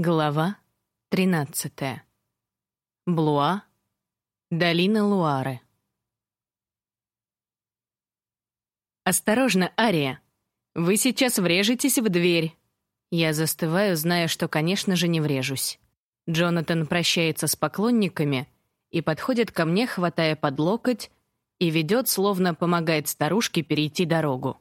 Глава 13. Блуа. Долина Луары. «Осторожно, Ария! Вы сейчас врежетесь в дверь!» Я застываю, зная, что, конечно же, не врежусь. Джонатан прощается с поклонниками и подходит ко мне, хватая под локоть, и ведет, словно помогает старушке перейти дорогу.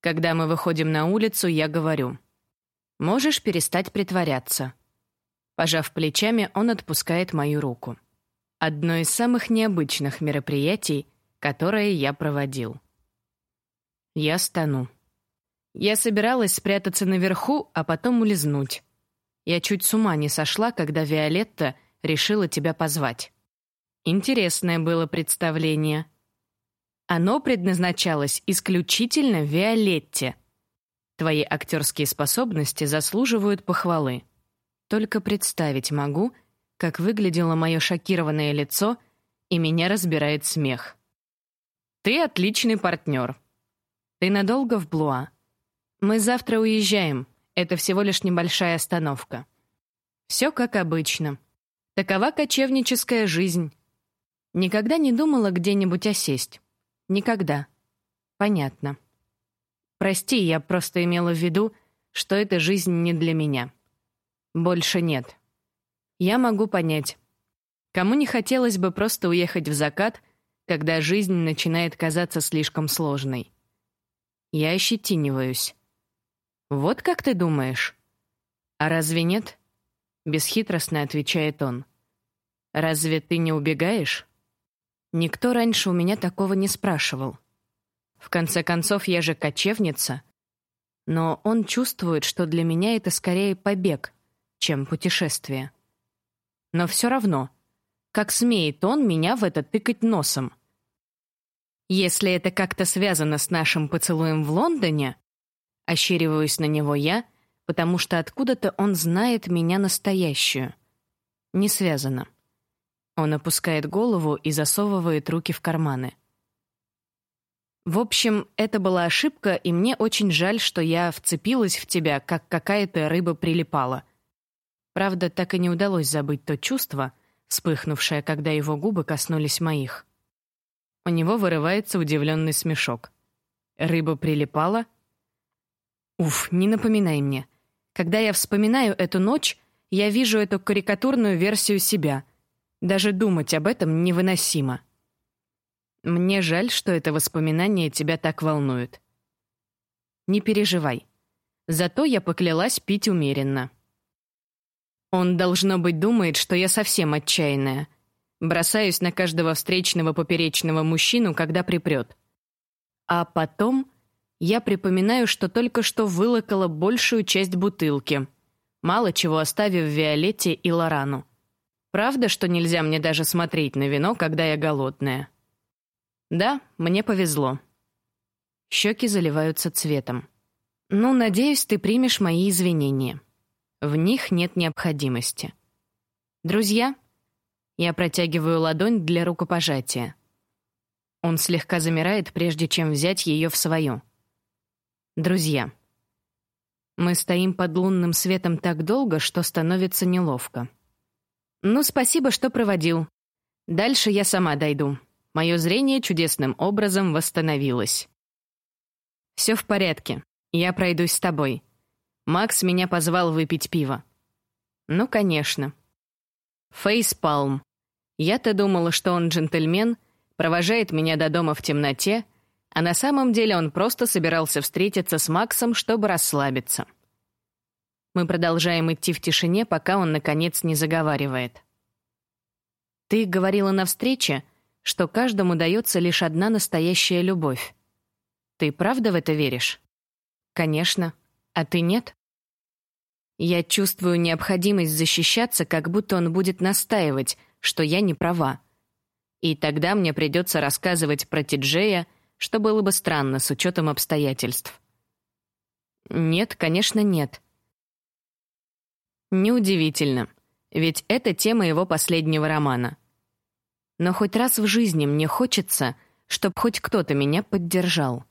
Когда мы выходим на улицу, я говорю — Можешь перестать притворяться. Пожав плечами, он отпускает мою руку. Одно из самых необычных мероприятий, которое я проводил. Я стану. Я собиралась спрятаться наверху, а потом улизнуть. Я чуть с ума не сошла, когда Виолетта решила тебя позвать. Интересное было представление. Оно предназначалось исключительно Виолетте — Твои актерские способности заслуживают похвалы. Только представить могу, как выглядело мое шокированное лицо, и меня разбирает смех. Ты отличный партнер. Ты надолго в Блуа? Мы завтра уезжаем. Это всего лишь небольшая остановка. Все как обычно. Такова кочевническая жизнь. Никогда не думала где-нибудь осесть. Никогда. Понятно. Прости, я просто имела в виду, что эта жизнь не для меня. Больше нет. Я могу понять. Кому не хотелось бы просто уехать в закат, когда жизнь начинает казаться слишком сложной? Я ощетиниваюсь. Вот как ты думаешь? А разве нет? Бесхитростно отвечает он. Разве ты не убегаешь? Никто раньше у меня такого не спрашивал. В конце концов, я же кочевница. Но он чувствует, что для меня это скорее побег, чем путешествие. Но все равно, как смеет он меня в это тыкать носом? Если это как-то связано с нашим поцелуем в Лондоне, ощериваюсь на него я, потому что откуда-то он знает меня настоящую. Не связано. Он опускает голову и засовывает руки в карманы. В общем, это была ошибка, и мне очень жаль, что я вцепилась в тебя, как какая-то рыба прилипала. Правда, так и не удалось забыть то чувство, вспыхнувшее, когда его губы коснулись моих. У него вырывается удивленный смешок. Рыба прилипала? Уф, не напоминай мне. Когда я вспоминаю эту ночь, я вижу эту карикатурную версию себя. Даже думать об этом невыносимо. Мне жаль, что это воспоминание тебя так волнует. Не переживай. Зато я поклялась пить умеренно. Он, должно быть, думает, что я совсем отчаянная. Бросаюсь на каждого встречного поперечного мужчину, когда припрет. А потом я припоминаю, что только что вылокала большую часть бутылки, мало чего оставив Виолетте и Лорану. Правда, что нельзя мне даже смотреть на вино, когда я голодная? Да, мне повезло. Щеки заливаются цветом. Ну, надеюсь, ты примешь мои извинения. В них нет необходимости. Друзья, я протягиваю ладонь для рукопожатия. Он слегка замирает, прежде чем взять ее в свою. Друзья. Мы стоим под лунным светом так долго, что становится неловко. Ну, спасибо, что проводил. Дальше я сама дойду. Мое зрение чудесным образом восстановилось. «Все в порядке. Я пройдусь с тобой. Макс меня позвал выпить пиво». «Ну, конечно». Фейспалм. Я-то думала, что он джентльмен, провожает меня до дома в темноте, а на самом деле он просто собирался встретиться с Максом, чтобы расслабиться. Мы продолжаем идти в тишине, пока он, наконец, не заговаривает. «Ты говорила на встрече, что каждому дается лишь одна настоящая любовь. Ты правда в это веришь? Конечно. А ты нет? Я чувствую необходимость защищаться, как будто он будет настаивать, что я не права. И тогда мне придется рассказывать про Тиджея, что было бы странно с учетом обстоятельств. Нет, конечно, нет. Неудивительно, ведь это тема его последнего романа — но хоть раз в жизни мне хочется, чтобы хоть кто-то меня поддержал.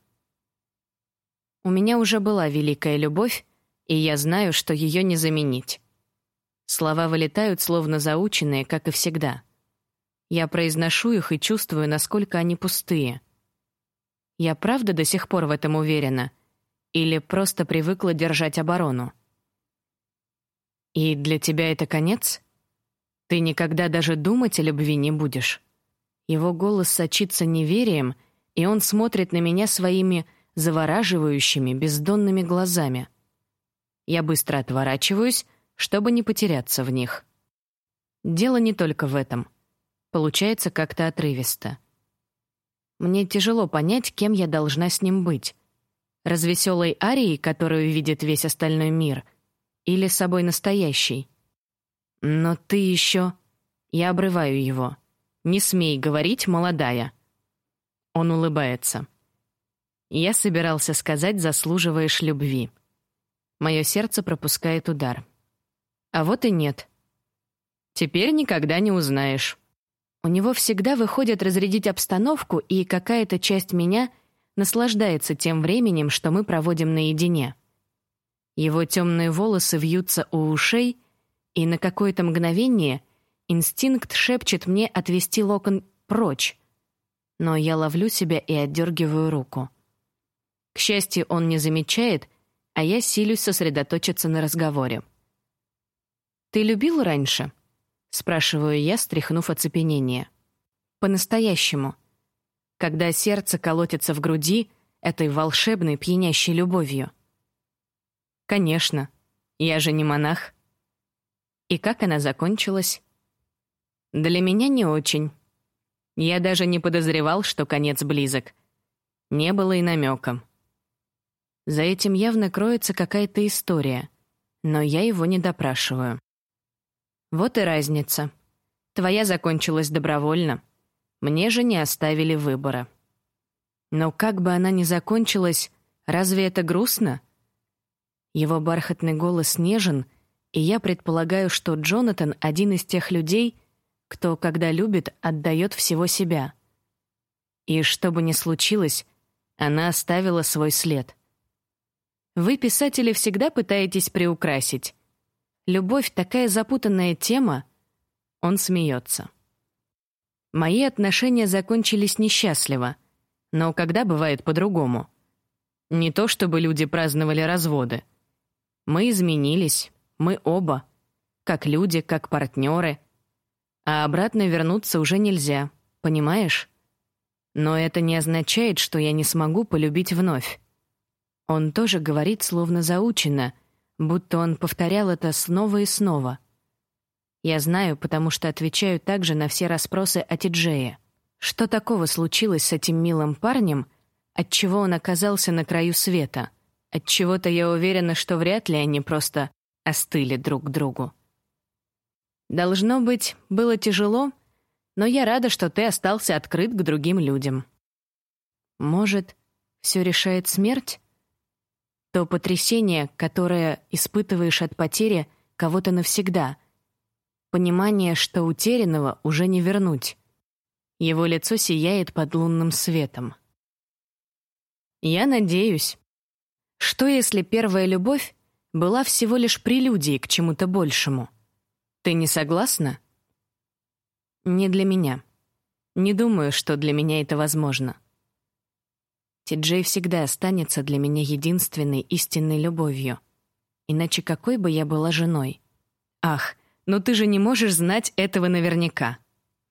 У меня уже была великая любовь, и я знаю, что ее не заменить. Слова вылетают словно заученные, как и всегда. Я произношу их и чувствую, насколько они пустые. Я правда до сих пор в этом уверена или просто привыкла держать оборону? И для тебя это конец? Ты никогда даже думать о любви не будешь. Его голос сочится неверием, и он смотрит на меня своими завораживающими, бездонными глазами. Я быстро отворачиваюсь, чтобы не потеряться в них. Дело не только в этом. Получается как-то отрывисто. Мне тяжело понять, кем я должна с ним быть. Развеселой Арией, которую видит весь остальной мир, или собой настоящей. Но ты еще... Я обрываю его. Не смей говорить, молодая. Он улыбается. Я собирался сказать, заслуживаешь любви. Мое сердце пропускает удар. А вот и нет. Теперь никогда не узнаешь. У него всегда выходит разрядить обстановку, и какая-то часть меня наслаждается тем временем, что мы проводим наедине. Его темные волосы вьются у ушей, и на какое-то мгновение инстинкт шепчет мне отвести локон прочь. Но я ловлю себя и отдергиваю руку. К счастью, он не замечает, а я силюсь сосредоточиться на разговоре. «Ты любил раньше?» — спрашиваю я, стряхнув оцепенение. «По-настоящему. Когда сердце колотится в груди этой волшебной пьянящей любовью». Конечно. Я же не монах. И как она закончилась? Для меня не очень. Я даже не подозревал, что конец близок. Не было и намеком. За этим явно кроется какая-то история, но я его не допрашиваю. Вот и разница. Твоя закончилась добровольно. Мне же не оставили выбора. Но как бы она ни закончилась, разве это грустно? — его бархатный голос нежен, и я предполагаю, что Джонатан — один из тех людей, кто, когда любит, отдает всего себя. И что бы ни случилось, она оставила свой след. Вы, писатели, всегда пытаетесь приукрасить. Любовь — такая запутанная тема. Он смеется. Мои отношения закончились несчастливо, но когда бывает по-другому? Не то чтобы люди праздновали разводы — мы изменились, мы оба, как люди, как партнеры. А обратно вернуться уже нельзя, понимаешь? Но это не означает, что я не смогу полюбить вновь. Он тоже говорит словно заучено, будто он повторял это снова и снова. Я знаю, потому что отвечаю также на все расспросы о Тиджее. Что такого случилось с этим милым парнем, отчего он оказался на краю света — от чего-то я уверена, что вряд ли они просто остыли друг к другу. Должно быть, было тяжело, но я рада, что ты остался открыт к другим людям. Может, все решает смерть? То потрясение, которое испытываешь от потери кого-то навсегда. Понимание, что утерянного уже не вернуть. Его лицо сияет под лунным светом. Я надеюсь, что если первая любовь была всего лишь прелюдией к чему-то большему? Ты не согласна? Не для меня. Не думаю, что для меня это возможно. Ти-Джей всегда останется для меня единственной истинной любовью. Иначе какой бы я была женой? Ах, но ты же не можешь знать этого наверняка.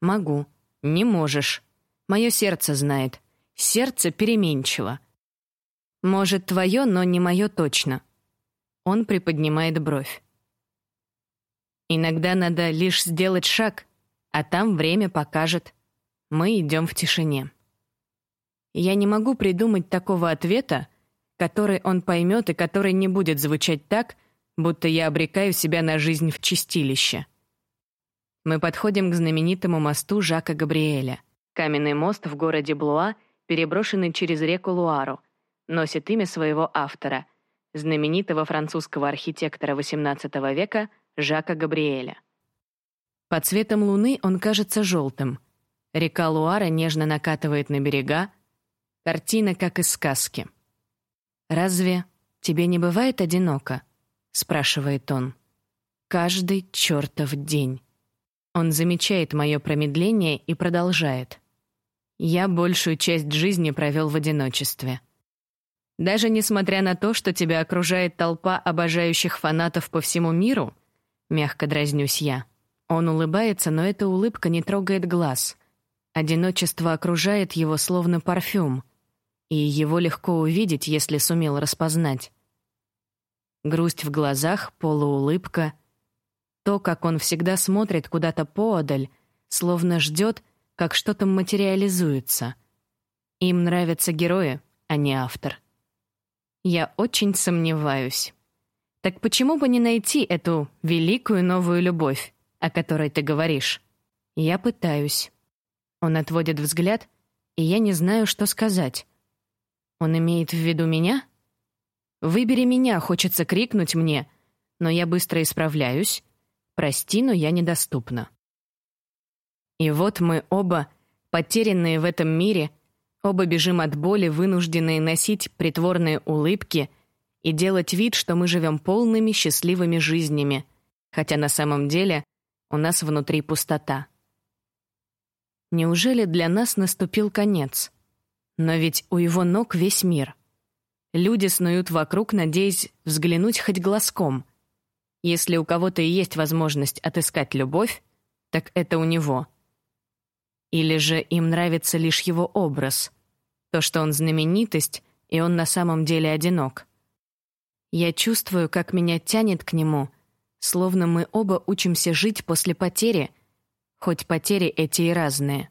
Могу. Не можешь. Мое сердце знает. Сердце переменчиво. Может, твое, но не мое точно. Он приподнимает бровь. Иногда надо лишь сделать шаг, а там время покажет. Мы идем в тишине. Я не могу придумать такого ответа, который он поймет и который не будет звучать так, будто я обрекаю себя на жизнь в чистилище. Мы подходим к знаменитому мосту Жака Габриэля. Каменный мост в городе Блуа, переброшенный через реку Луару — носит имя своего автора, знаменитого французского архитектора XVIII века Жака Габриэля. Под цветом луны он кажется желтым. Река Луара нежно накатывает на берега. Картина, как из сказки. «Разве тебе не бывает одиноко?» — спрашивает он. каждый чертов день. Он замечает мое промедление и продолжает. Я большую часть жизни провел в одиночестве. Даже несмотря на то, что тебя окружает толпа обожающих фанатов по всему миру, мягко дразнюсь я. Он улыбается, но эта улыбка не трогает глаз. Одиночество окружает его словно парфюм, и его легко увидеть, если сумел распознать. Грусть в глазах, полуулыбка, то, как он всегда смотрит куда-то поодаль, словно ждет, как что-то материализуется. Им нравятся герои, а не автор. Я очень сомневаюсь. Так почему бы не найти эту великую новую любовь, о которой ты говоришь? Я пытаюсь. Он отводит взгляд, и я не знаю, что сказать. Он имеет в виду меня? Выбери меня, хочется крикнуть мне, но я быстро исправляюсь. Прости, но я недоступна. И вот мы оба, потерянные в этом мире, оба бежим от боли, вынужденные носить притворные улыбки и делать вид, что мы живем полными счастливыми жизнями, хотя на самом деле у нас внутри пустота. Неужели для нас наступил конец? Но ведь у его ног весь мир. Люди снуют вокруг, надеясь взглянуть хоть глазком. Если у кого-то и есть возможность отыскать любовь, так это у него. Или же им нравится лишь его образ, то, что он знаменитость, и он на самом деле одинок. Я чувствую, как меня тянет к нему, словно мы оба учимся жить после потери, хоть потери эти и разные.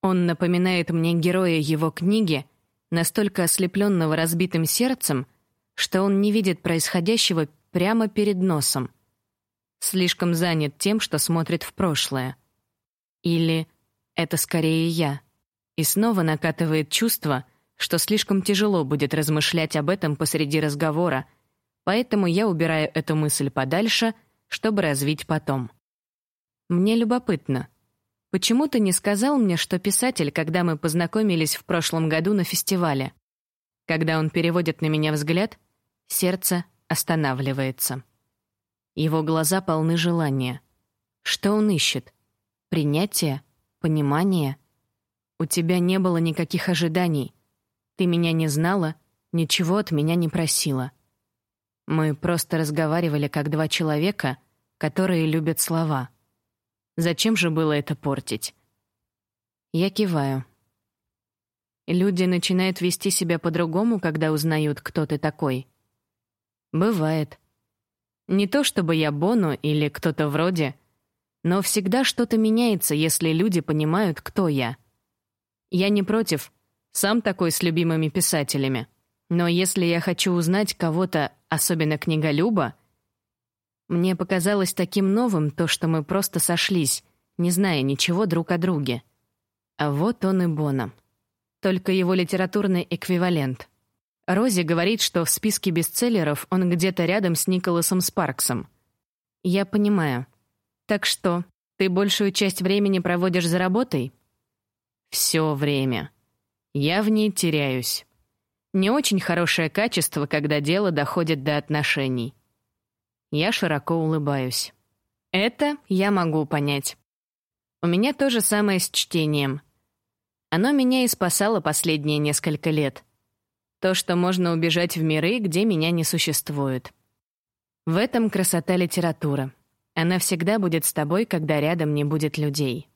Он напоминает мне героя его книги, настолько ослепленного разбитым сердцем, что он не видит происходящего прямо перед носом. Слишком занят тем, что смотрит в прошлое. Или это скорее я. И снова накатывает чувство, что слишком тяжело будет размышлять об этом посреди разговора, поэтому я убираю эту мысль подальше, чтобы развить потом. Мне любопытно. Почему ты не сказал мне, что писатель, когда мы познакомились в прошлом году на фестивале? Когда он переводит на меня взгляд, сердце останавливается. Его глаза полны желания. Что он ищет? Принятие? Понимание? У тебя не было никаких ожиданий. Ты меня не знала, ничего от меня не просила. Мы просто разговаривали как два человека, которые любят слова. Зачем же было это портить? Я киваю. Люди начинают вести себя по-другому, когда узнают, кто ты такой. Бывает. Не то чтобы я Бону или кто-то вроде, но всегда что-то меняется, если люди понимают, кто я. Я не против, сам такой с любимыми писателями. Но если я хочу узнать кого-то, особенно книголюба, мне показалось таким новым то, что мы просто сошлись, не зная ничего друг о друге. А вот он и Бона. Только его литературный эквивалент. Рози говорит, что в списке бестселлеров он где-то рядом с Николасом Спарксом. Я понимаю. Так что, ты большую часть времени проводишь за работой? Все время. Я в ней теряюсь. Не очень хорошее качество, когда дело доходит до отношений. Я широко улыбаюсь. Это я могу понять. У меня то же самое с чтением. Оно меня и спасало последние несколько лет. То, что можно убежать в миры, где меня не существует. В этом красота литературы. Она всегда будет с тобой, когда рядом не будет людей.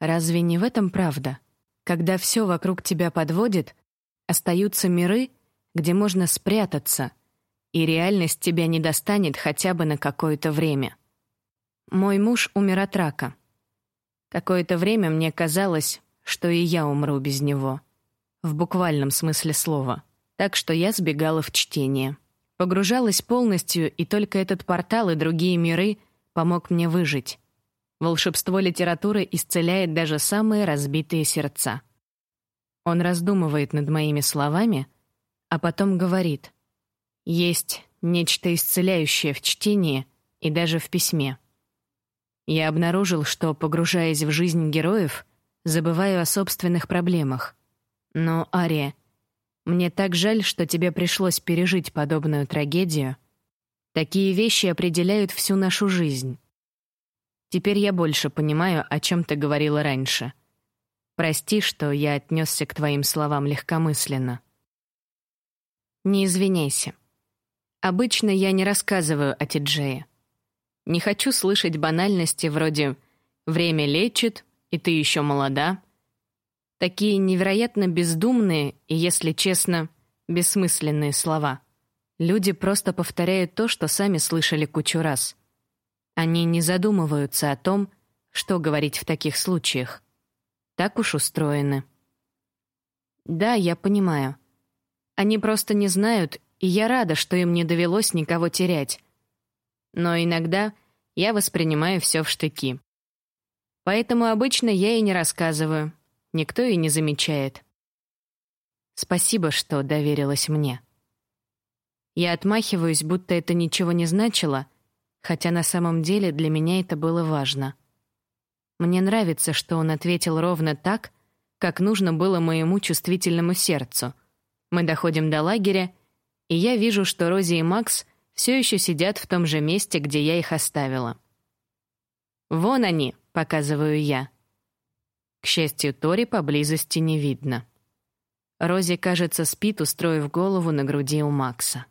Разве не в этом правда? Когда все вокруг тебя подводит, остаются миры, где можно спрятаться, и реальность тебя не достанет хотя бы на какое-то время. Мой муж умер от рака. Какое-то время мне казалось, что и я умру без него. В буквальном смысле слова. Так что я сбегала в чтение. Погружалась полностью, и только этот портал и другие миры — помог мне выжить. Волшебство литературы исцеляет даже самые разбитые сердца. Он раздумывает над моими словами, а потом говорит: "Есть нечто исцеляющее в чтении и даже в письме". Я обнаружил, что погружаясь в жизнь героев, забываю о собственных проблемах. Но, Ария, мне так жаль, что тебе пришлось пережить подобную трагедию. Такие вещи определяют всю нашу жизнь. Теперь я больше понимаю, о чем ты говорила раньше. Прости, что я отнесся к твоим словам легкомысленно. Не извиняйся. Обычно я не рассказываю о Тиджее. Не хочу слышать банальности вроде «время лечит», «и ты еще молода». Такие невероятно бездумные и, если честно, бессмысленные слова. Люди просто повторяют то, что сами слышали кучу раз. Они не задумываются о том, что говорить в таких случаях. Так уж устроены. Да, я понимаю. Они просто не знают, и я рада, что им не довелось никого терять. Но иногда я воспринимаю все в штыки. Поэтому обычно я и не рассказываю. Никто и не замечает. Спасибо, что доверилась мне. Я отмахиваюсь, будто это ничего не значило, хотя на самом деле для меня это было важно. Мне нравится, что он ответил ровно так, как нужно было моему чувствительному сердцу. Мы доходим до лагеря, и я вижу, что Рози и Макс все еще сидят в том же месте, где я их оставила. «Вон они», — показываю я. К счастью, Тори поблизости не видно. Рози, кажется, спит, устроив голову на груди у Макса.